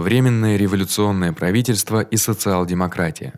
Временное революционное правительство и социал-демократия.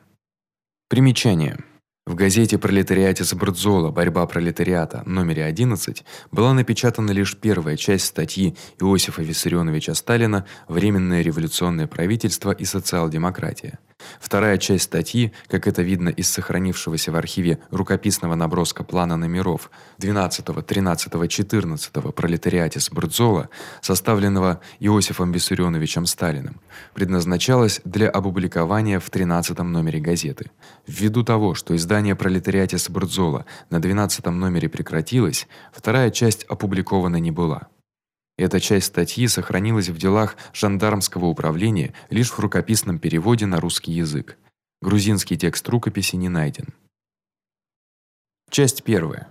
Примечание: в газете Пролетариатис Брдзола Борьба пролетариата номере 11 была напечатана лишь первая часть статьи Иосифа Виссарионовича Сталина Временное революционное правительство и социал-демократия. Вторая часть статьи, как это видно из сохранившегося в архиве рукописного наброска плана номеров 12, 13, 14 Пролетариатис Брдзола, составленного Иосифом Виссарионовичем Сталиным, предназначалась для опубликования в 13 номере газеты. Ввиду того, что издание Пролетариатис Брдзола на 12 номере прекратилось, вторая часть опубликована не была. Эта часть статьи сохранилась в делах жандармского управления лишь в рукописном переводе на русский язык. Грузинский текст рукописи не найден. Часть первая.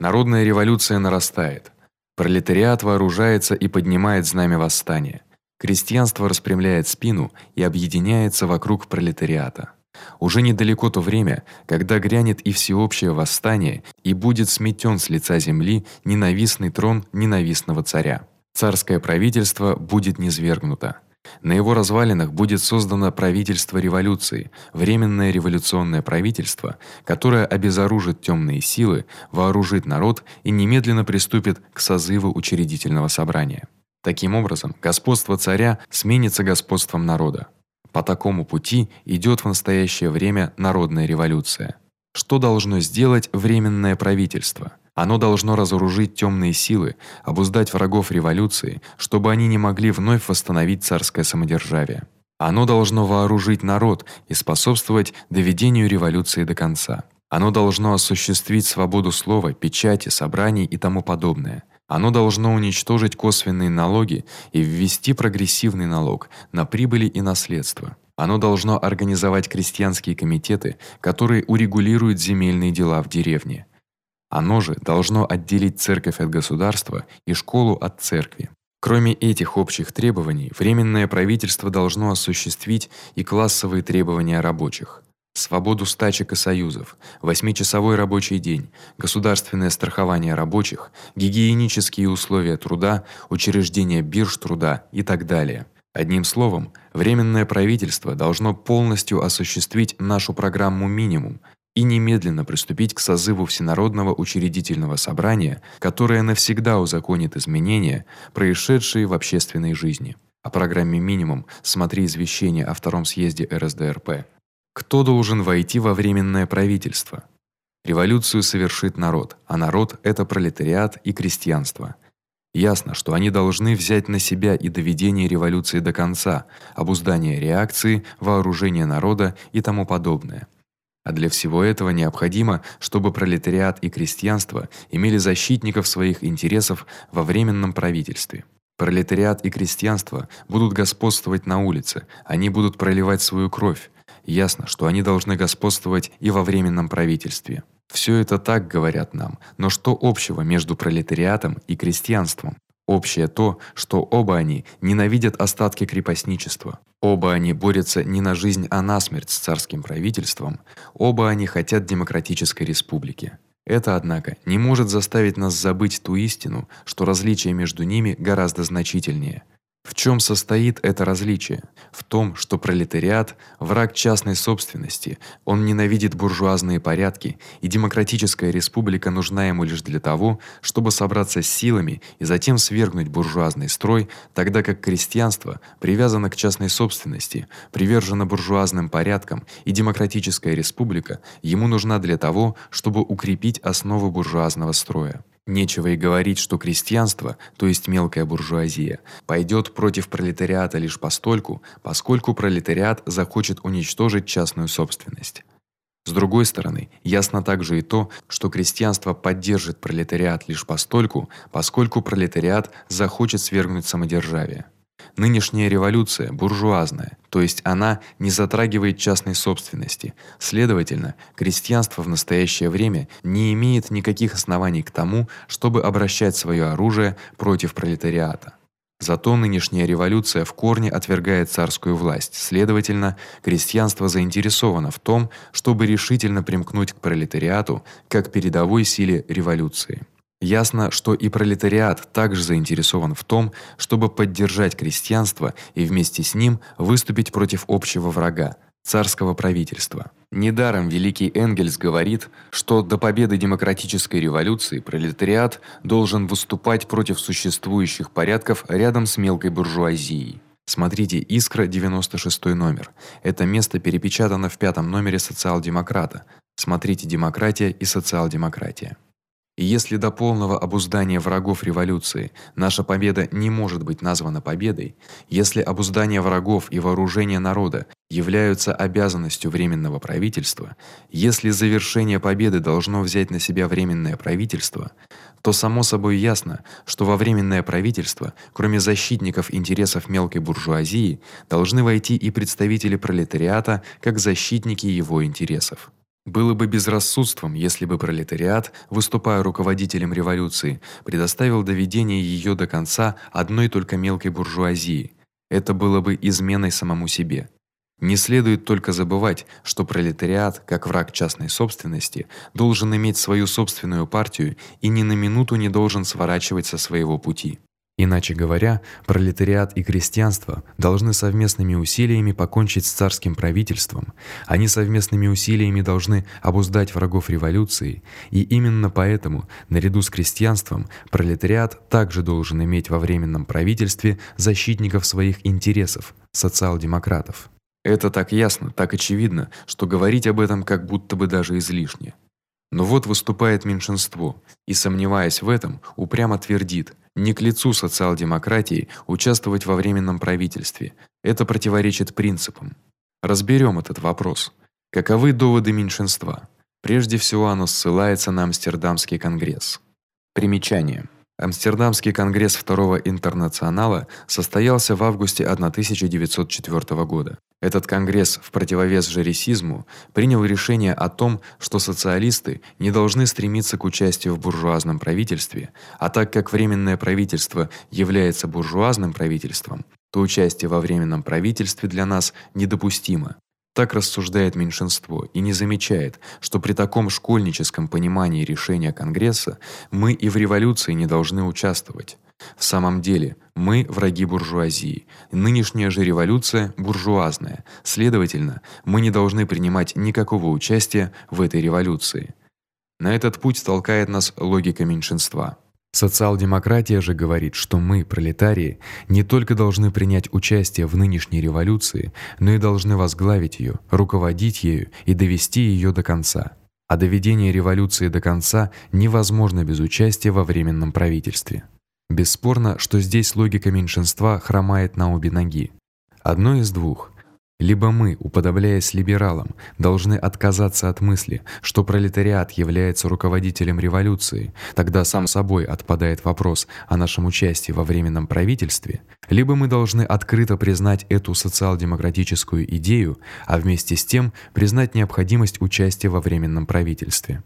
Народная революция нарастает. Пролетариат вооружается и поднимает знамя восстания. Крестьянство распрямляет спину и объединяется вокруг пролетариата. Уже недалеко то время, когда грянет и всеобщее восстание, и будет сметен с лица земли ненавистный трон ненавистного царя. Царское правительство будет низвергнуто. На его развалинах будет создано правительство революции, временное революционное правительство, которое обезоружит тёмные силы, вооружит народ и немедленно приступит к созыву учредительного собрания. Таким образом, господство царя сменится господством народа. По такому пути идёт в настоящее время народная революция. Что должно сделать временное правительство? Оно должно разоружить тёмные силы, обуздать врагов революции, чтобы они не могли вновь восстановить царское самодержавие. Оно должно вооружить народ и способствовать доведению революции до конца. Оно должно осуществить свободу слова, печати, собраний и тому подобное. Оно должно уничтожить косвенные налоги и ввести прогрессивный налог на прибыли и наследство. Оно должно организовать крестьянские комитеты, которые урегулируют земельные дела в деревне. Оно же должно отделить церковь от государства и школу от церкви. Кроме этих общих требований, временное правительство должно осуществить и классовые требования рабочих: свободу стачек и союзов, восьмичасовой рабочий день, государственное страхование рабочих, гигиенические условия труда, учреждение бирж труда и так далее. Одним словом, временное правительство должно полностью осуществить нашу программу минимум, и немедленно приступить к созыву всенародного учредительного собрания, которое навсегда узаконит изменения, происшедшие в общественной жизни. О программе минимум смотри извещение о втором съезде РСДРП. Кто должен войти во временное правительство? Революцию совершит народ, а народ это пролетариат и крестьянство. Ясно, что они должны взять на себя и доведение революции до конца, обуздание реакции, вооружение народа и тому подобное. А для всего этого необходимо, чтобы пролетариат и крестьянство имели защитников своих интересов во временном правительстве. Пролетариат и крестьянство будут господствовать на улице, они будут проливать свою кровь. Ясно, что они должны господствовать и во временном правительстве. Всё это так говорят нам, но что общего между пролетариатом и крестьянством? Общее то, что оба они ненавидят остатки крепостничества. Оба они борются не на жизнь, а на смерть с царским правительством. Оба они хотят демократической республики. Это, однако, не может заставить нас забыть ту истину, что различие между ними гораздо значительнее. В чём состоит это различие? В том, что пролетариат враг частной собственности. Он ненавидит буржуазные порядки, и демократическая республика нужна ему лишь для того, чтобы собраться с силами и затем свергнуть буржуазный строй, тогда как крестьянство привязано к частной собственности, привержено буржуазным порядкам, и демократическая республика ему нужна для того, чтобы укрепить основы буржуазного строя. Нечего и говорить, что крестьянство, то есть мелкая буржуазия, пойдёт против пролетариата лишь постольку, поскольку пролетариат захочет уничтожить частную собственность. С другой стороны, ясно также и то, что крестьянство поддержит пролетариат лишь постольку, поскольку пролетариат захочет свергнуть самодержавие. Нынешняя революция буржуазная, то есть она не затрагивает частной собственности. Следовательно, крестьянство в настоящее время не имеет никаких оснований к тому, чтобы обращать своё оружие против пролетариата. Зато нынешняя революция в корне отвергает царскую власть. Следовательно, крестьянство заинтересовано в том, чтобы решительно примкнуть к пролетариату как передовой силе революции. Ясно, что и пролетариат также заинтересован в том, чтобы поддержать крестьянство и вместе с ним выступить против общего врага царского правительства. Недаром великий Энгельс говорит, что до победы демократической революции пролетариат должен выступать против существующих порядков рядом с мелкой буржуазией. Смотрите Искра 96 номер. Это место перепечатано в пятом номере Социал-демократа. Смотрите Демократия и социал-демократия. И если до полного обуздания врагов революции наша победа не может быть названа победой, если обуздание врагов и вооружение народа являются обязанностью временного правительства, если завершение победы должно взять на себя временное правительство, то само собой ясно, что во временное правительство, кроме защитников интересов мелкой буржуазии, должны войти и представители пролетариата как защитники его интересов. Было бы безрассудством, если бы пролетариат, выступая руководителем революции, предоставил доведение её до конца одной только мелкой буржуазии. Это было бы изменой самому себе. Не следует только забывать, что пролетариат, как враг частной собственности, должен иметь свою собственную партию и ни на минуту не должен сворачивать со своего пути. Иначе говоря, пролетариат и крестьянство должны совместными усилиями покончить с царским правительством. Они совместными усилиями должны обуздать врагов революции, и именно поэтому, наряду с крестьянством, пролетариат также должен иметь во временном правительстве защитников своих интересов социал-демократов. Это так ясно, так очевидно, что говорить об этом как будто бы даже излишне. Но вот выступает меньшинство, и сомневаясь в этом, упрямо твердит: не к лицу социал-демократии участвовать во временном правительстве. Это противоречит принципам. Разберем этот вопрос. Каковы доводы меньшинства? Прежде всего, оно ссылается на Амстердамский конгресс. Примечание: Амстердамский конгресс Второго интернационала состоялся в августе 1904 года. Этот конгресс в противовес жересизму принял решение о том, что социалисты не должны стремиться к участию в буржуазном правительстве, а так как временное правительство является буржуазным правительством, то участие во временном правительстве для нас недопустимо. Так рассуждает меньшинство и не замечает, что при таком школьническом понимании решения конгресса мы и в революции не должны участвовать. В самом деле, мы враги буржуазии. Нынешняя же революция буржуазная. Следовательно, мы не должны принимать никакого участия в этой революции. На этот путь толкает нас логика меньшинства. Социал-демократия же говорит, что мы, пролетарии, не только должны принять участие в нынешней революции, но и должны возглавить её, руководить ею и довести её до конца. А доведение революции до конца невозможно без участия во временном правительстве. Бесспорно, что здесь логика меньшинства хромает на обе ноги. Одно из двух: либо мы, уподобляясь либералам, должны отказаться от мысли, что пролетариат является руководителем революции, тогда сам собой отпадает вопрос о нашем участии во временном правительстве, либо мы должны открыто признать эту социал-демократическую идею, а вместе с тем признать необходимость участия во временном правительстве.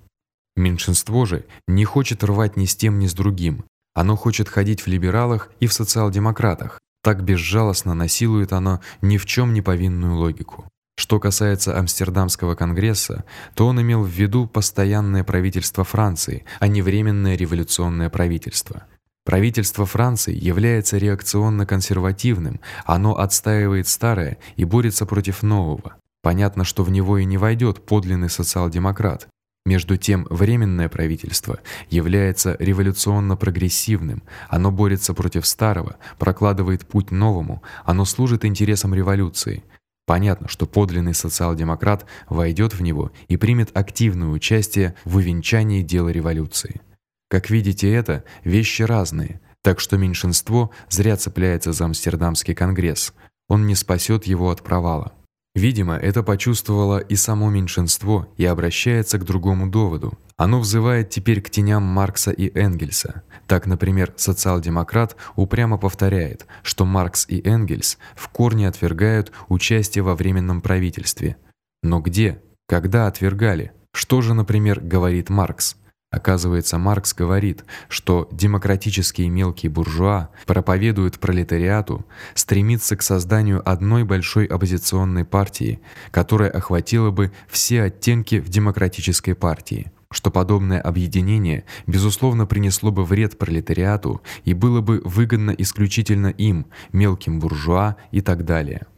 Меньшинство же не хочет рвать ни с тем, ни с другим. Оно хочет ходить в либералах и в социал-демократах, так безжалостно насилует оно ни в чём не повинную логику. Что касается Амстердамского конгресса, то он имел в виду постоянное правительство Франции, а не временное революционное правительство. Правительство Франции является реакционно-консервативным, оно отстаивает старое и борется против нового. Понятно, что в него и не войдёт подлинный социал-демократ, между тем, временное правительство является революционно-прогрессивным. Оно борется против старого, прокладывает путь новому, оно служит интересам революции. Понятно, что подлинный социал-демократ войдёт в него и примет активное участие в увенчании дела революции. Как видите, это вещи разные, так что меньшинство зря цепляется за Амстердамский конгресс. Он не спасёт его от провала. Видимо, это почувствовало и само меньшинство и обращается к другому доводу. Оно взывает теперь к теням Маркса и Энгельса. Так, например, социал-демократ упрямо повторяет, что Маркс и Энгельс в корне отвергают участие во временном правительстве. Но где, когда отвергали? Что же, например, говорит Маркс? Оказывается, Маркс говорит, что демократические мелкие буржуа проповедуют пролетариату стремиться к созданию одной большой оппозиционной партии, которая охватила бы все оттенки в демократической партии. что подобное объединение безусловно принесло бы вред пролетариату и было бы выгодно исключительно им, мелким буржуа и так далее.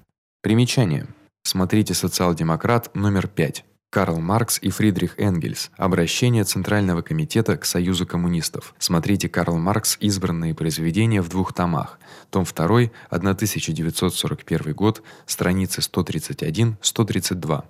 Примечание: Смотрите Социал-демократ номер 5. Карл Маркс и Фридрих Энгельс. Обращение Центрального комитета к Союзу коммунистов. Смотрите Карл Маркс. Избранные произведения в двух томах. Том 2, 1941 год, страницы 131-132.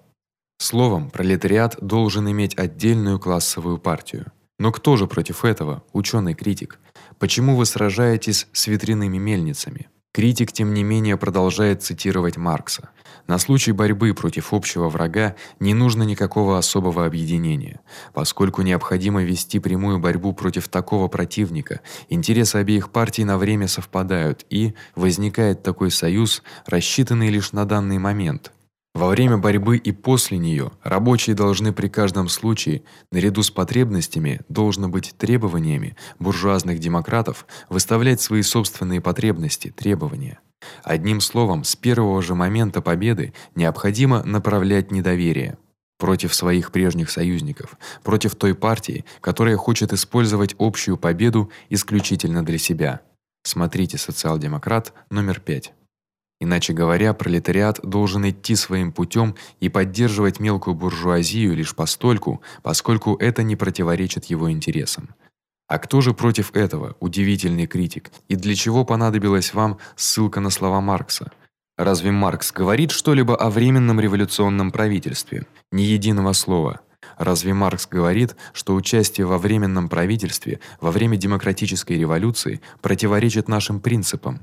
Словом, пролетариат должен иметь отдельную классовую партию. Но кто же против этого? Учёный-критик. Почему вы сражаетесь с ветряными мельницами? Критик тем не менее продолжает цитировать Маркса. На случай борьбы против общего врага не нужно никакого особого объединения, поскольку необходимо вести прямую борьбу против такого противника. Интересы обеих партий на время совпадают, и возникает такой союз, рассчитанный лишь на данный момент. Во время борьбы и после неё рабочие должны при каждом случае, наряду с потребностями, должно быть требованиями буржуазных демократов выставлять свои собственные потребности, требования. Одним словом, с первого же момента победы необходимо направлять недоверие против своих прежних союзников, против той партии, которая хочет использовать общую победу исключительно для себя. Смотрите Социал-демократ номер 5. Иначе говоря, пролетариат должен идти своим путём и поддерживать мелкую буржуазию лишь постольку, поскольку это не противоречит его интересам. А кто же против этого, удивительный критик? И для чего понадобилась вам ссылка на слова Маркса? Разве Маркс говорит что-либо о временном революционном правительстве? Ни единого слова. Разве Маркс говорит, что участие во временном правительстве во время демократической революции противоречит нашим принципам?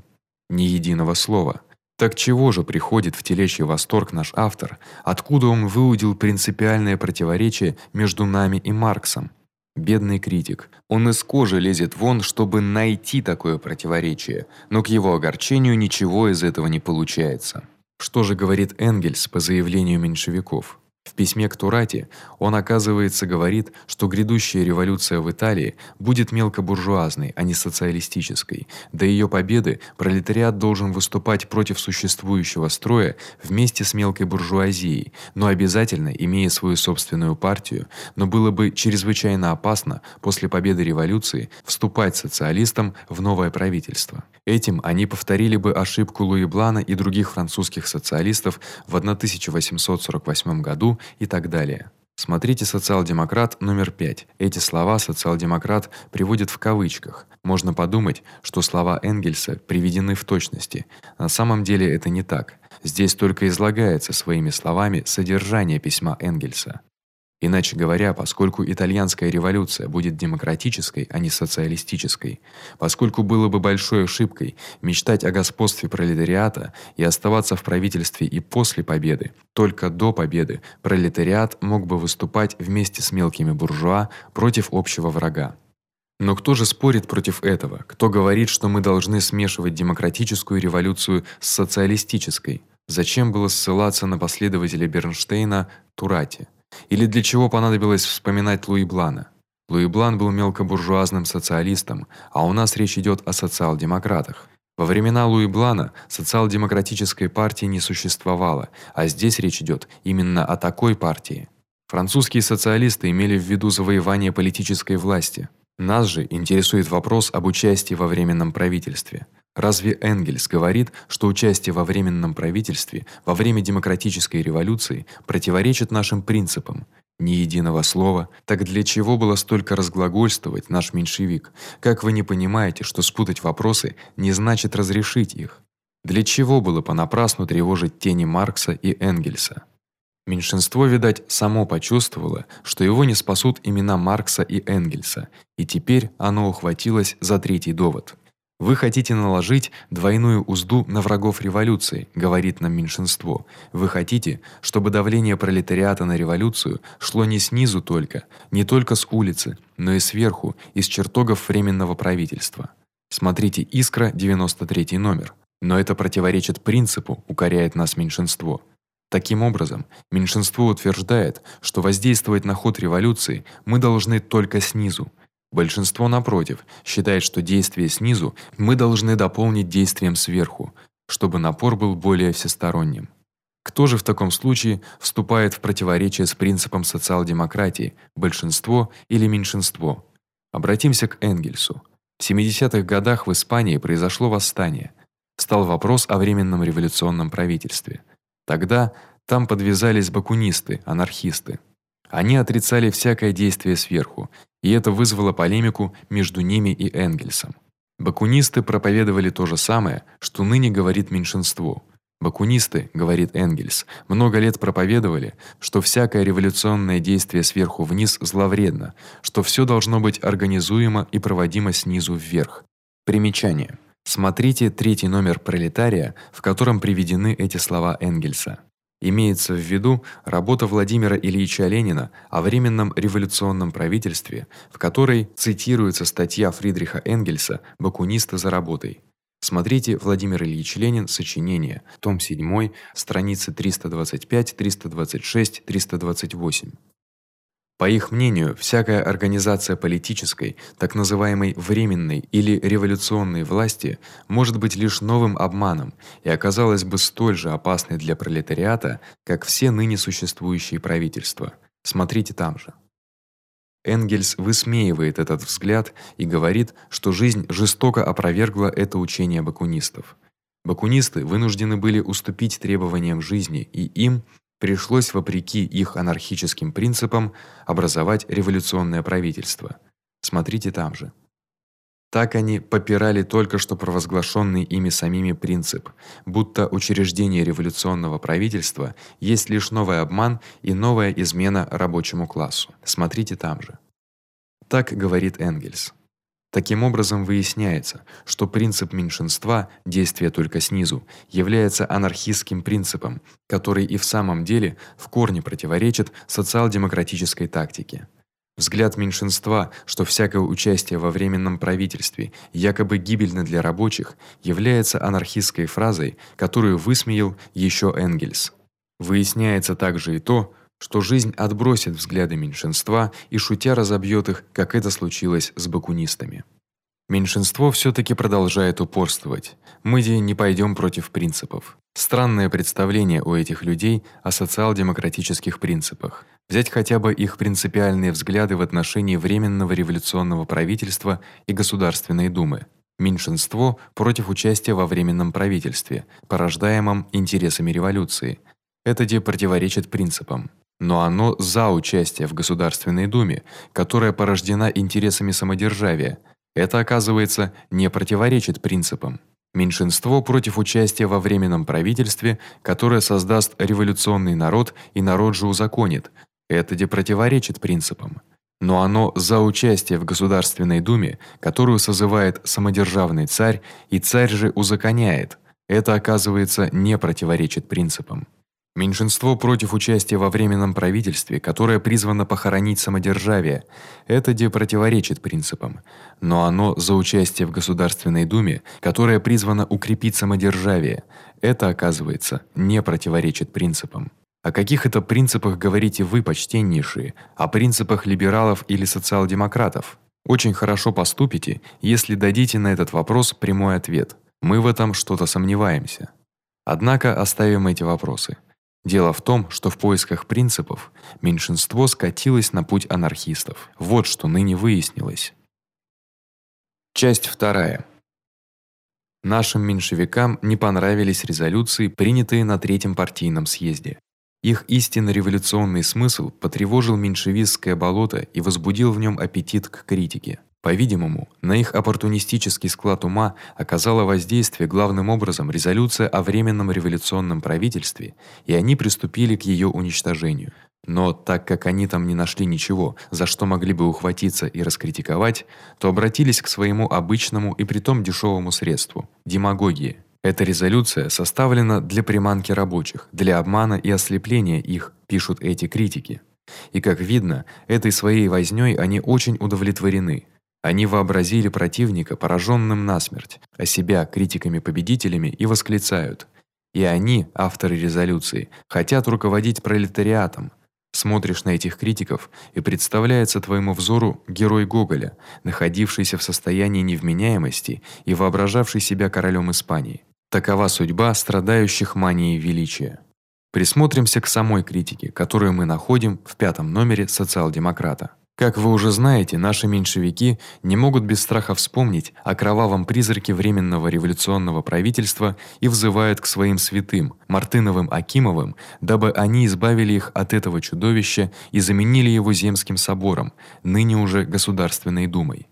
Ни единого слова. Так чего же приходит в телечий восторг наш автор? Откуда он выудил принципиальное противоречие между нами и Марксом? Бедный критик. Он из кожи лезет вон, чтобы найти такое противоречие, но к его огорчению ничего из этого не получается. Что же говорит Энгельс по заявлению меньшевиков? В письме к Турати он, оказывается, говорит, что грядущая революция в Италии будет мелкобуржуазной, а не социалистической. До её победы пролетариат должен выступать против существующего строя вместе с мелкой буржуазией, но обязательно имея свою собственную партию, но было бы чрезвычайно опасно после победы революции вступать социалистам в новое правительство. Этим они повторили бы ошибку Луи Блана и других французских социалистов в 1848 году и так далее. Смотрите Социал-демократ номер 5. Эти слова социал-демократ приводит в кавычках. Можно подумать, что слова Энгельса приведены в точности. На самом деле это не так. Здесь только излагается своими словами содержание письма Энгельса. Иначе говоря, поскольку итальянская революция будет демократической, а не социалистической, поскольку было бы большой ошибкой мечтать о господстве пролетариата и оставаться в правительстве и после победы, только до победы пролетариат мог бы выступать вместе с мелкими буржуа против общего врага. Но кто же спорит против этого? Кто говорит, что мы должны смешивать демократическую революцию с социалистической? Зачем было ссылаться на последователя Бернштейна Турати? Или для чего понадобилось вспоминать Луи Блана? Луи Блан был мелкобуржуазным социалистом, а у нас речь идёт о социал-демократах. Во времена Луи Блана социал-демократической партии не существовало, а здесь речь идёт именно о такой партии. Французские социалисты имели в виду завоевание политической власти. Нас же интересует вопрос об участии во временном правительстве. Разве Энгельс говорит, что участие во временном правительстве во время демократической революции противоречит нашим принципам? Ни единого слова. Так для чего было столько разглагольствовать наш меньшевик? Как вы не понимаете, что спутать вопросы не значит разрешить их? Для чего было понапрасну тревожить тени Маркса и Энгельса? Меньшинство, видать, само почувствовало, что его не спасут имена Маркса и Энгельса, и теперь оно ухватилось за третий довод. Вы хотите наложить двойную узду на врагов революции, говорит нам меньшинство. Вы хотите, чтобы давление пролетариата на революцию шло не снизу только, не только с улицы, но и сверху, из чертогов временного правительства. Смотрите Искра 93 номер. Но это противоречит принципу, укоряет нас меньшинство. Таким образом, меньшинство утверждает, что воздействовать на ход революции мы должны только снизу, Большинство напротив считает, что действие снизу мы должны дополнить действием сверху, чтобы напор был более всесторонним. Кто же в таком случае вступает в противоречие с принципом социал-демократии: большинство или меньшинство? Обратимся к Энгельсу. В 70-х годах в Испании произошло восстание. Стал вопрос о временном революционном правительстве. Тогда там подвязались бакунисты, анархисты. Они отрицали всякое действие сверху, и это вызвало полемику между ними и Энгельсом. Бакунисты проповедовали то же самое, что ныне говорит меньшинство. Бакунисты, говорит Энгельс, много лет проповедовали, что всякое революционное действие сверху вниз зловредно, что всё должно быть организуемо и проводимо снизу вверх. Примечание: Смотрите третий номер Пролетария, в котором приведены эти слова Энгельса. Имеется в виду работа Владимира Ильича Ленина о временном революционном правительстве, в которой цитируется статья Фридриха Энгельса Бакунисты за работой. Смотрите Владимир Ильич Ленин. Сочинение. Том 7, страницы 325, 326, 328. По их мнению, всякая организация политической, так называемой временной или революционной власти может быть лишь новым обманом и оказалась бы столь же опасной для пролетариата, как все ныне существующие правительства. Смотрите там же. Энгельс высмеивает этот взгляд и говорит, что жизнь жестоко опровергла это учение бакунистов. Бакунисты вынуждены были уступить требованиям жизни, и им пришлось вопреки их анархическим принципам образовать революционное правительство. Смотрите там же. Так они попирали только что провозглашенный ими самими принцип, будто учреждение революционного правительства есть лишь новый обман и новая измена рабочему классу. Смотрите там же. Так говорит Энгельс. Таким образом выясняется, что принцип меньшинства, действия только снизу, является анархистским принципом, который и в самом деле в корне противоречит социал-демократической тактике. Взгляд меньшинства, что всякое участие во временном правительстве якобы гибельно для рабочих, является анархистской фразой, которую высмеял ещё Энгельс. Выясняется также и то, что жизнь отбросит взгляды меньшинства и шутя разобьёт их, как это случилось с бакунистами. Меньшинство всё-таки продолжает упорствовать. Мы не пойдём против принципов. Странное представление у этих людей о социал-демократических принципах. Взять хотя бы их принципиальные взгляды в отношении временного революционного правительства и Государственной Думы. Меньшинство против участия во временном правительстве, порождаемом интересами революции. Это де противоречит принципам но оно за участие в Государственной Думе, которая порождена интересами самодержавия. Это, оказывается, не противоречит принципам. Меньшинство против участия во временном правительстве, которое создаст революционный народ и народ же узаконит. Это де противоречит принципам. Но оно за участие в Государственной Думе, которую созывает самодержавный царь, и царь же узаконяет. Это, оказывается, не противоречит принципам. Меньшинство против участия во временном правительстве, которое призвано похоронить самодержавие. Это де противоречит принципам, но оно за участие в Государственной Думе, которое призвано укрепить самодержавие. Это, оказывается, не противоречит принципам. О каких это принципах говорите вы, почтеннейшие? О принципах либералов или социал-демократов? Очень хорошо поступите, если дадите на этот вопрос прямой ответ. Мы в этом что-то сомневаемся. Однако оставим эти вопросы. Дело в том, что в поисках принципов меньшинство скатилось на путь анархистов. Вот что ныне выяснилось. Часть вторая. Нашим меньшевикам не понравились резолюции, принятые на третьем партийном съезде. Их истинно революционный смысл потревожил меньшевистское болото и возбудил в нём аппетит к критике. По-видимому, на их оппортунистический склад ума оказала воздействие главным образом резолюция о временном революционном правительстве, и они приступили к её уничтожению. Но так как они там не нашли ничего, за что могли бы ухватиться и раскритиковать, то обратились к своему обычному и притом дешёвому средству демагогии. Эта резолюция составлена для приманки рабочих, для обмана и ослепления их, пишут эти критики. И как видно, этой своей вознёй они очень удовлетворены. Они вообразили противника пораженным насмерть, а себя критиками-победителями и восклицают: "И они, авторы резолюции, хотят руководить пролетариатом". Смотришь на этих критиков, и представляется твоему взору герой Гоголя, находившийся в состоянии невменяемости и воображавший себя королем Испании. Такова судьба страдающих манией величия. Присмотримся к самой критике, которую мы находим в пятом номере Социал-демократа. Как вы уже знаете, наши меньшевики не могут без страха вспомнить о кровавом призраке временного революционного правительства и взывают к своим святым, Мартыновым, Акимовым, дабы они избавили их от этого чудовища и заменили его земским собором, ныне уже Государственной Думой.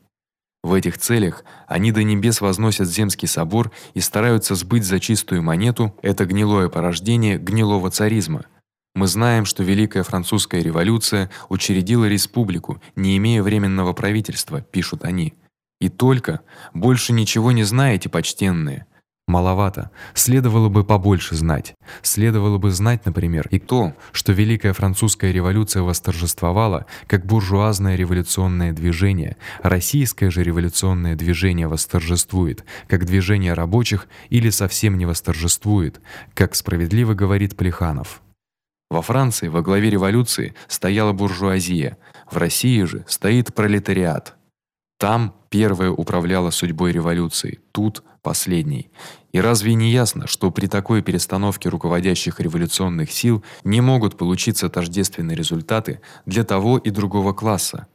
В этих целях они до небес возносят земский собор и стараются сбыть за чистую монету это гнилое порождение гнилого царизма – мы знаем, что Великая французская революция учредила республику, не имея временного правительства, пишут они. И только больше ничего не знаете, почтенные. Маловато. Следовало бы побольше знать. Следовало бы знать, например, и то, что Великая французская революция восторжествовала как буржуазное революционное движение, российское же революционное движение восторжествует как движение рабочих или совсем не восторжествует, как справедливо говорит Плеханов. Во Франции во главе революции стояла буржуазия, в России же стоит пролетариат. Там первая управляла судьбой революции, тут последней. И разве не ясно, что при такой перестановке руководящих революционных сил не могут получиться тождественные результаты для того и другого класса?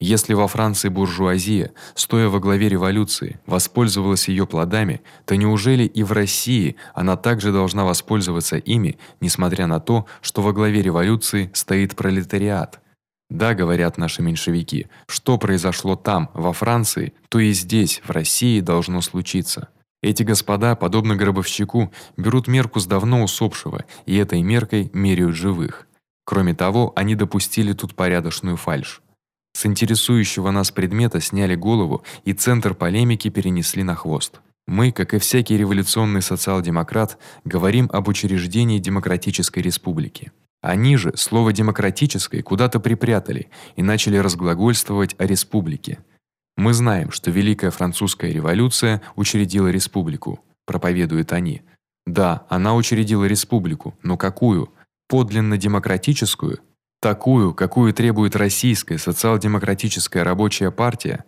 Если во Франции буржуазия, стоя во главе революции, воспользовалась её плодами, то неужели и в России она также должна воспользоваться ими, несмотря на то, что во главе революции стоит пролетариат? Да, говорят наши меньшевики, что произошло там, во Франции, то и здесь, в России должно случиться. Эти господа, подобно гробовщику, берут мерку с давно усопшего и этой меркой меряют живых. Кроме того, они допустили тут порядочную фальшь. С интересующего нас предмета сняли голову и центр полемики перенесли на хвост. Мы, как и всякий революционный социал-демократ, говорим об учреждении демократической республики. Они же слово демократической куда-то припрятали и начали разглагольствовать о республике. Мы знаем, что Великая французская революция учредила республику, проповедуют они. Да, она учредила республику, но какую? Подлинно демократическую такую, какую требует российская социал-демократическая рабочая партия,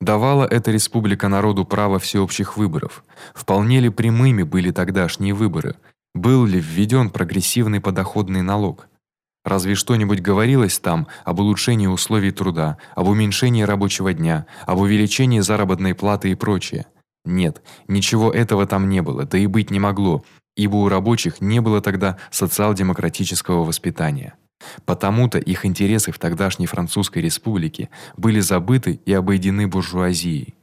давала эта республика народу право всеобщих выборов. Вполне ли прямыми были тогдашние выборы? Был ли введен прогрессивный подоходный налог? Разве что-нибудь говорилось там об улучшении условий труда, об уменьшении рабочего дня, об увеличении заработной платы и прочее? Нет, ничего этого там не было, да и быть не могло, ибо у рабочих не было тогда социал-демократического воспитания. Потому-то их интересы в тогдашней французской республике были забыты и обойдены буржуазией.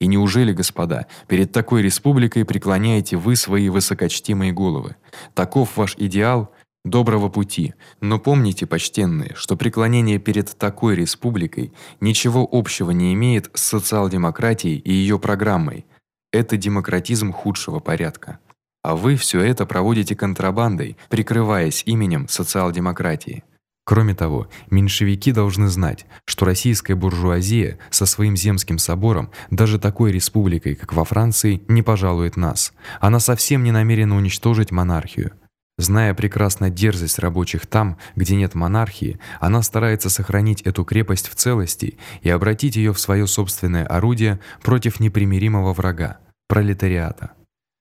И неужели, господа, перед такой республикой преклоняете вы свои высокочтимые головы? Таков ваш идеал доброго пути. Но помните, почтенные, что преклонение перед такой республикой ничего общего не имеет с социал-демократией и её программой. Это демократизм худшего порядка. А вы всё это проводите контрабандой, прикрываясь именем социал-демократии. Кроме того, меньшевики должны знать, что российская буржуазия со своим земским собором, даже такой республикой, как во Франции, не пожалует нас. Она совсем не намерена уничтожить монархию. Зная прекрасно дерзость рабочих там, где нет монархии, она старается сохранить эту крепость в целости и обратить её в своё собственное орудие против непримиримого врага пролетариата.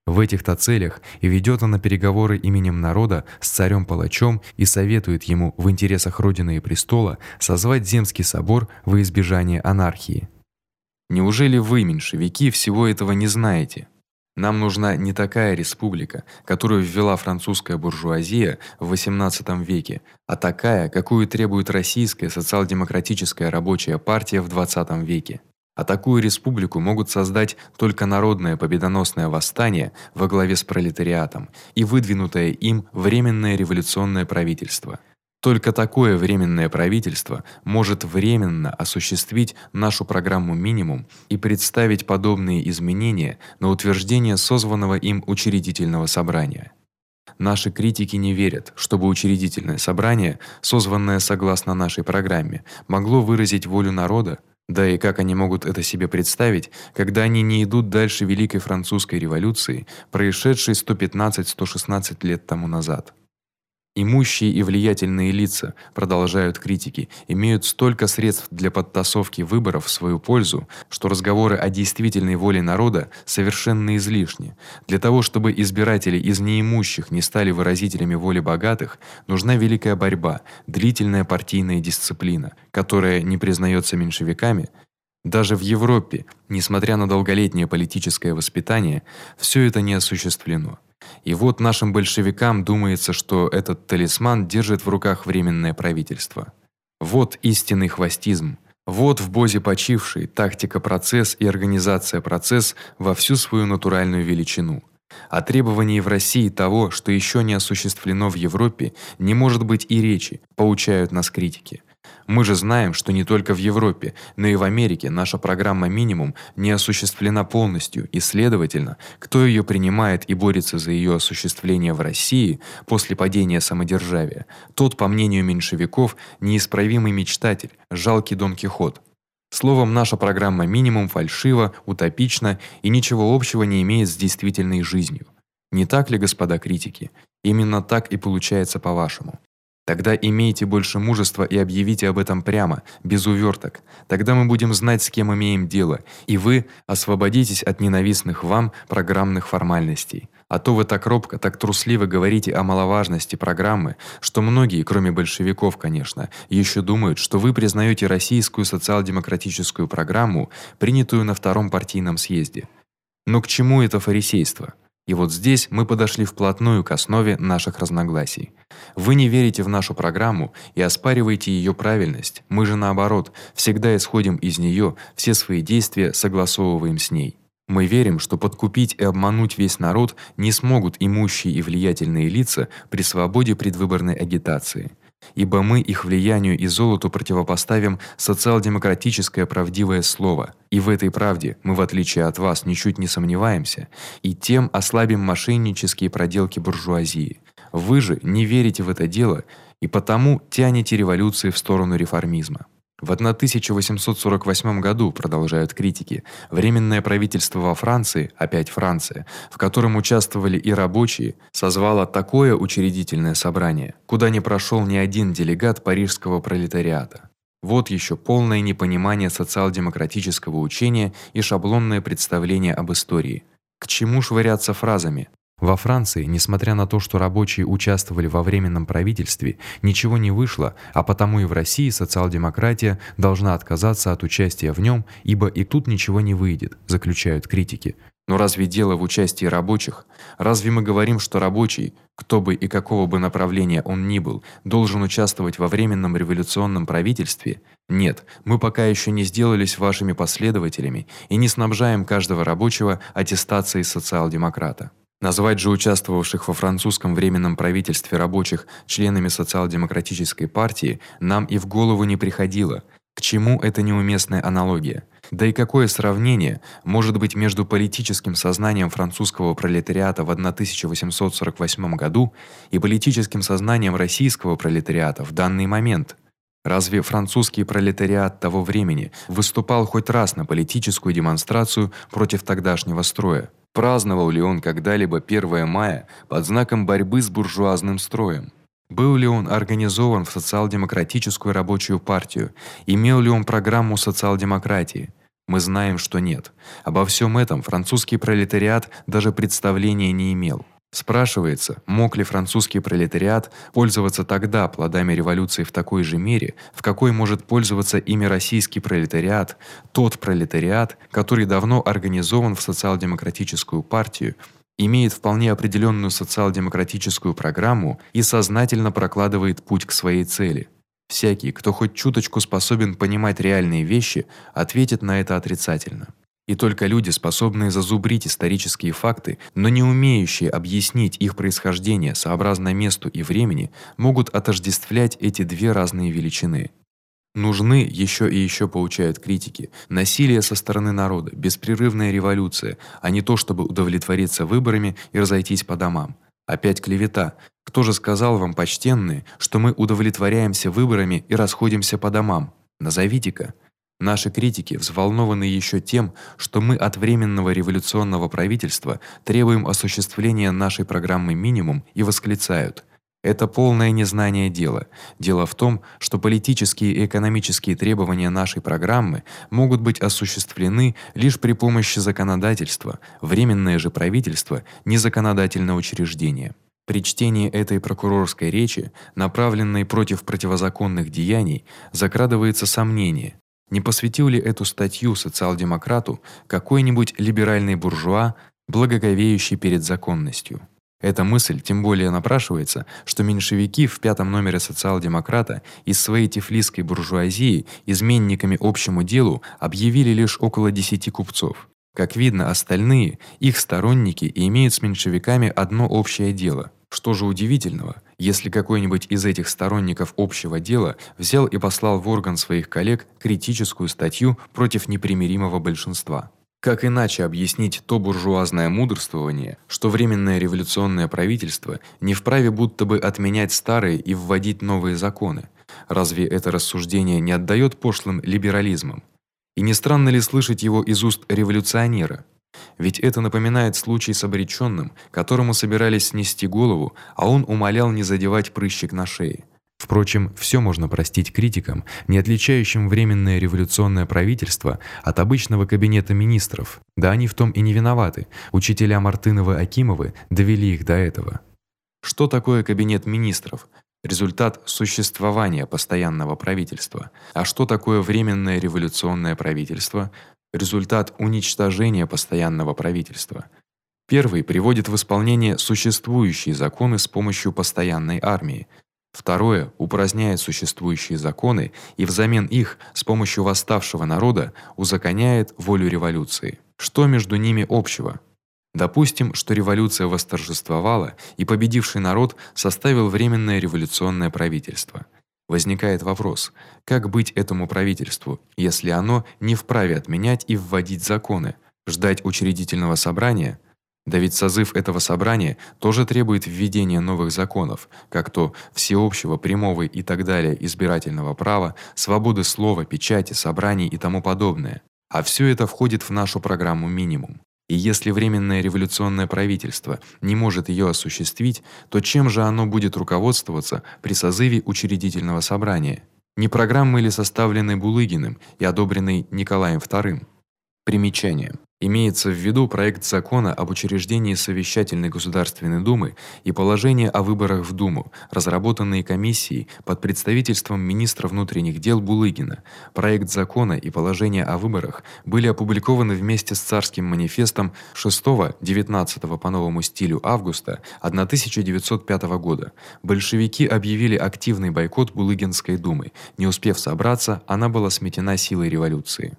В этих-то целях и ведёт она переговоры именем народа с царем-палачом и советует ему в интересах родины и престола созвать земский собор во избежание анархии. Неужели вы, меньшевики, всего этого не знаете? Нам нужна не такая республика, которую ввела французская буржуазия в XVIII веке, а такая, какую требует российская социал-демократическая рабочая партия в XX веке. А такую республику могут создать только народное победоносное восстание во главе с пролетариатом и выдвинутое им временное революционное правительство. Только такое временное правительство может временно осуществить нашу программу минимум и представить подобные изменения на утверждение созванного им учредительного собрания. Наши критики не верят, чтобы учредительное собрание, созванное согласно нашей программе, могло выразить волю народа да и как они могут это себе представить, когда они не идут дальше великой французской революции, происшедшей 115-116 лет тому назад? Имущие и влиятельные лица, продолжают критики, имеют столько средств для подтасовки выборов в свою пользу, что разговоры о действительной воле народа совершенно излишни. Для того, чтобы избиратели из неимущих не стали выразителями воли богатых, нужна великая борьба, длительная партийная дисциплина, которая не признаётся меньшевиками, даже в Европе, несмотря на долголетнее политическое воспитание, всё это не осуществлено. И вот нашим большевикам думается, что этот талисман держит в руках временное правительство. Вот истинный хвостизм. Вот в бозе почивший тактика процесс и организация процесс во всю свою натуральную величину. О требовании в России того, что ещё не осуществлено в Европе, не может быть и речи, поучают нас критики. Мы же знаем, что не только в Европе, но и в Америке наша программа минимум не осуществлена полностью, и, следовательно, кто её принимает и борется за её осуществление в России после падения самодержавия, тот, по мнению меньшевиков, неисправимый мечтатель, жалкий Дон Кихот. Словом, наша программа минимум фальшива, утопична и ничего общего не имеет с действительной жизнью. Не так ли, господа критики? Именно так и получается, по-вашему. Тогда имейте больше мужества и объявите об этом прямо, без увёрток. Тогда мы будем знать, с кем имеем дело, и вы освободитесь от ненавистных вам программных формальностей. А то вы так робко, так трусливо говорите о маловажности программы, что многие, кроме большевиков, конечно, ещё думают, что вы признаёте российскую социал-демократическую программу, принятую на втором партийном съезде. Но к чему это фарисейство? И вот здесь мы подошли вплотную к основе наших разногласий. Вы не верите в нашу программу и оспариваете её правильность. Мы же наоборот, всегда исходим из неё, все свои действия согласовываем с ней. Мы верим, что подкупить и обмануть весь народ не смогут имущие и влиятельные лица при свободе предвыборной агитации ибо мы их влиянию и золоту противопоставим социал-демократическое правдивое слово. И в этой правде мы, в отличие от вас, ничуть не сомневаемся, и тем ослабим мошеннические проделки буржуазии. Вы же не верите в это дело и потому тянете революции в сторону реформизма. В 1848 году, продолжают критики, временное правительство во Франции, опять Франция, в котором участвовали и рабочие, созвало такое учредительное собрание, куда не прошёл ни один делегат парижского пролетариата. Вот ещё полное непонимание социал-демократического учения и шаблонное представление об истории. К чему швыряться фразами? Во Франции, несмотря на то, что рабочие участвовали во временном правительстве, ничего не вышло, а потому и в России социал-демократия должна отказаться от участия в нём, ибо и тут ничего не выйдет, заключают критики. Но разве дело в участии рабочих? Разве мы говорим, что рабочий, кто бы и какого бы направления он ни был, должен участвовать во временном революционном правительстве? Нет, мы пока ещё не сделались вашими последователями и не снабжаем каждого рабочего аттестацией социал-демократа. Назвать же участвовавших во французском временном правительстве рабочих членами социал-демократической партии нам и в голову не приходило. К чему эта неуместная аналогия? Да и какое сравнение может быть между политическим сознанием французского пролетариата в 1848 году и политическим сознанием российского пролетариата в данный момент? Разве французский пролетариат того времени выступал хоть раз на политическую демонстрацию против тогдашнего строя? Праздновал ли он когда-либо 1 мая под знаком борьбы с буржуазным строем? Был ли он организован в социал-демократическую рабочую партию? Имел ли он программу социал-демократии? Мы знаем, что нет. Обо всем этом французский пролетариат даже представления не имел. Спрашивается, мог ли французский пролетариат пользоваться тогда плодами революции в такой же мере, в какой может пользоваться ими российский пролетариат, тот пролетариат, который давно организован в социал-демократическую партию, имеет вполне определённую социал-демократическую программу и сознательно прокладывает путь к своей цели. Всякий, кто хоть чуточку способен понимать реальные вещи, ответит на это отрицательно. И только люди, способные зазубрить исторические факты, но не умеющие объяснить их происхождение сообразно месту и времени, могут отождествлять эти две разные величины. Нужны ещё и ещё поучают критики насилие со стороны народа, беспрерывная революция, а не то, чтобы удовлетвориться выборами и разойтись по домам. Опять клевета. Кто же сказал вам, почтенные, что мы удовлетворяемся выборами и расходимся по домам? Назовите-ка. Наши критики взволнованы ещё тем, что мы от временного революционного правительства требуем осуществления нашей программы минимум и восклицают: Это полное незнание дела. Дело в том, что политические и экономические требования нашей программы могут быть осуществлены лишь при помощи законодательства. Временное же правительство не законодательное учреждение. При чтении этой прокурорской речи, направленной против противозаконных деяний, закрадывается сомнение: не посвятил ли эту статью социал-демократу какой-нибудь либеральный буржуа, благоговеющий перед законностью? Эта мысль тем более напрашивается, что меньшевики в пятом номере социал-демократа из своей тифлисской буржуазии изменниками общему делу объявили лишь около 10 купцов. Как видно, остальные, их сторонники, имеют с меньшевиками одно общее дело. Что же удивительного, если какой-нибудь из этих сторонников общего дела взял и послал в орган своих коллег критическую статью против непримиримого большинства? Как иначе объяснить то буржуазное мудрствование, что временное революционное правительство не вправе будто бы отменять старые и вводить новые законы? Разве это рассуждение не отдаёт пошлым либерализмом? И не странно ли слышать его из уст революционера? Ведь это напоминает случай с обречённым, которому собирались снести голову, а он умолял не задевать прыщик на шее. Впрочем, всё можно простить критикам, не отличающим временное революционное правительство от обычного кабинета министров. Да они в том и не виноваты. Учителя Мартыновы Акимовы довели их до этого. Что такое кабинет министров? Результат существования постоянного правительства. А что такое временное революционное правительство? Результат уничтожения постоянного правительства. Первый приводит в исполнение существующие законы с помощью постоянной армии. Второе упраздняет существующие законы и взамен их с помощью восставшего народа узаконяет волю революции. Что между ними общего? Допустим, что революция восторжествовала, и победивший народ составил временное революционное правительство. Возникает вопрос: как быть этому правительству, если оно не вправе отменять и вводить законы, ждать учредительного собрания? Да ведь созыв этого собрания тоже требует введения новых законов, как то всеобщего, прямого и так далее избирательного права, свободы слова, печати, собраний и тому подобное. А всё это входит в нашу программу минимум. И если временное революционное правительство не может её осуществить, то чем же оно будет руководствоваться при созыве учредительного собрания? Не программой ли составленной Булыгиным и одобренной Николаем II? Примечание: Имеется в виду проект закона об учреждении совещательной Государственной Думы и положение о выборах в Думу, разработанные комиссией под представительством министра внутренних дел Булыгина. Проект закона и положение о выборах были опубликованы вместе с царским манифестом 6-19 по новому стилю августа 1905 года. Большевики объявили активный бойкот Булыгинской думы. Не успев собраться, она была сметена силой революции.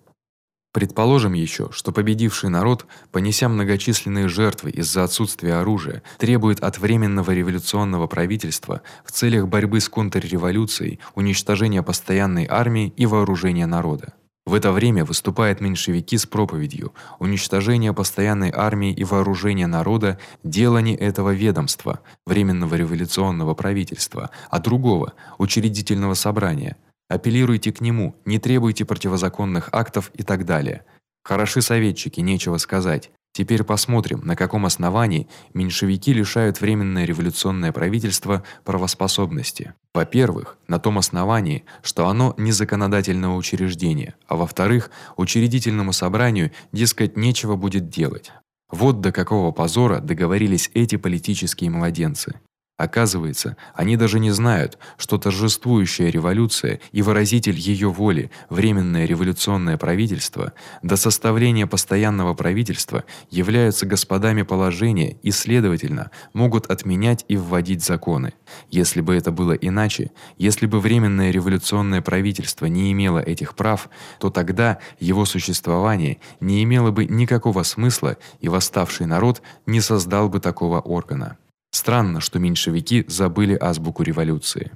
Предположим ещё, что победивший народ, понеся многочисленные жертвы из-за отсутствия оружия, требует от временного революционного правительства в целях борьбы с контрреволюцией уничтожения постоянной армии и вооружения народа. В это время выступают меньшевики с проповедью: уничтожение постоянной армии и вооружения народа дело не этого ведомства, временного революционного правительства, а другого учредительного собрания Апеллируйте к нему, не требуйте противозаконных актов и так далее. Хороши советчики, нечего сказать. Теперь посмотрим, на каком основании меньшевики лишают временное революционное правительство правоспособности. Во-первых, на том основании, что оно не законодательное учреждение, а во-вторых, учредительному собранию, дескать, нечего будет делать. Вот до какого позора договорились эти политические младенцы. Оказывается, они даже не знают, что торжествующая революция и выразитель её воли, временное революционное правительство, до составления постоянного правительства являются господами положения и, следовательно, могут отменять и вводить законы. Если бы это было иначе, если бы временное революционное правительство не имело этих прав, то тогда его существование не имело бы никакого смысла, и восставший народ не создал бы такого органа. Странно, что меньшевики забыли азбуку революции.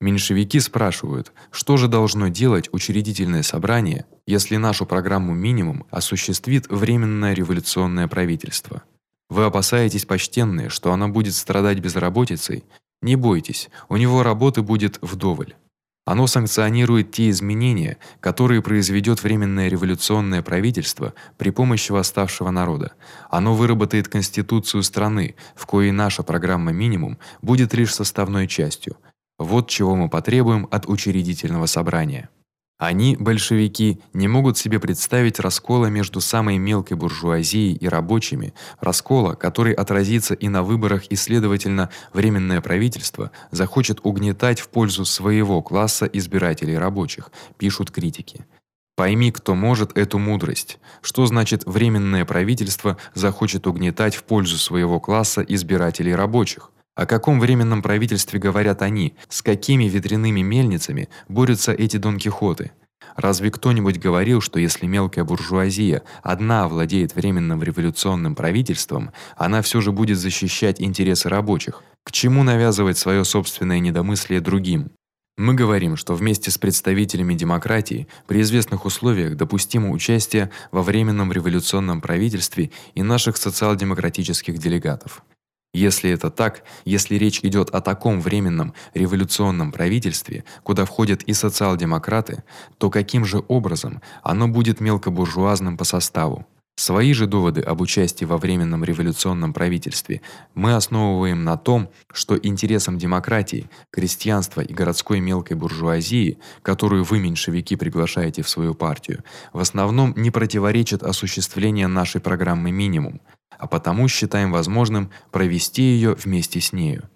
Меньшевики спрашивают, что же должно делать учредительное собрание, если нашу программу минимум осуществит временное революционное правительство. Вы опасаетесь, почтенные, что оно будет страдать безработицей? Не бойтесь, у него работы будет вдоволь. Оно санкционирует те изменения, которые произведёт временное революционное правительство при помощи восставшего народа. Оно выработает конституцию страны, в коей наша программа минимум будет лишь составной частью. Вот чего мы потребуем от учредительного собрания. Они, большевики, не могут себе представить раскола между самой мелкой буржуазией и рабочими, раскола, который отразится и на выборах, и, следовательно, временное правительство захочет угнетать в пользу своего класса избирателей рабочих, пишут критики. Пойми, кто может эту мудрость. Что значит временное правительство захочет угнетать в пользу своего класса избирателей рабочих? О каком временном правительстве говорят они? С какими ветряными мельницами борются эти Дон Кихоты? Разве кто-нибудь говорил, что если мелкая буржуазия одна владеет временным революционным правительством, она всё же будет защищать интересы рабочих? К чему навязывать своё собственное недомыслие другим? Мы говорим, что вместе с представителями демократии при известных условиях допустимо участие во временном революционном правительстве и наших социал-демократических делегатов. Если это так, если речь идёт о таком временном революционном правительстве, куда входят и социал-демократы, то каким же образом оно будет мелкобуржуазным по составу? Свои же доводы об участии во временном революционном правительстве мы основываем на том, что интересам демократии, крестьянства и городской мелкой буржуазии, которую вы меньшевики приглашаете в свою партию, в основном не противоречит осуществлению нашей программы минимум, а потому считаем возможным провести её вместе с нею.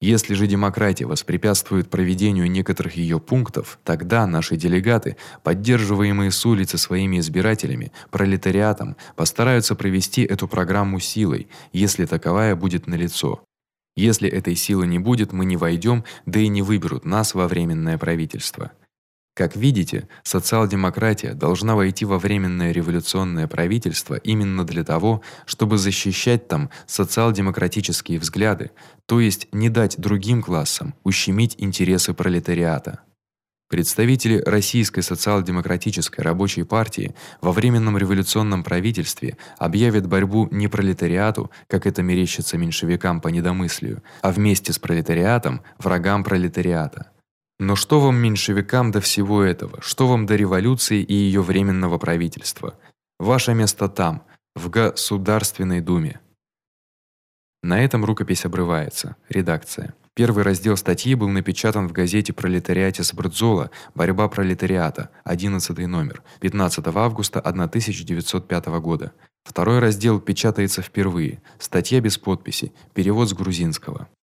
Если же демократия воспрепятствует проведению некоторых её пунктов, тогда наши делегаты, поддерживаемые с улицы своими избирателями, пролетариатом, постараются провести эту программу силой, если таковая будет налицо. Если этой силы не будет, мы не войдём, да и не выберут нас во временное правительство. Как видите, социал-демократия должна войти во временное революционное правительство именно для того, чтобы защищать там социал-демократические взгляды, то есть не дать другим классам ущемить интересы пролетариата. Представители Российской социал-демократической рабочей партии во временном революционном правительстве объявят борьбу не пролетариату, как это мерещится меньшевикам по недомыслию, а вместе с пролетариатом врагам пролетариата. Но что вам меньшевикам до всего этого? Что вам до революции и её временного правительства? Ваше место там, в Государственной Думе. На этом рукопись обрывается. Редакция. Первый раздел статьи был напечатан в газете Пролетариатис Брдзола Борьба пролетариата, 11 номер, 15 августа 1905 года. Второй раздел печатается впервые. Статья без подписи. Перевод с грузинского.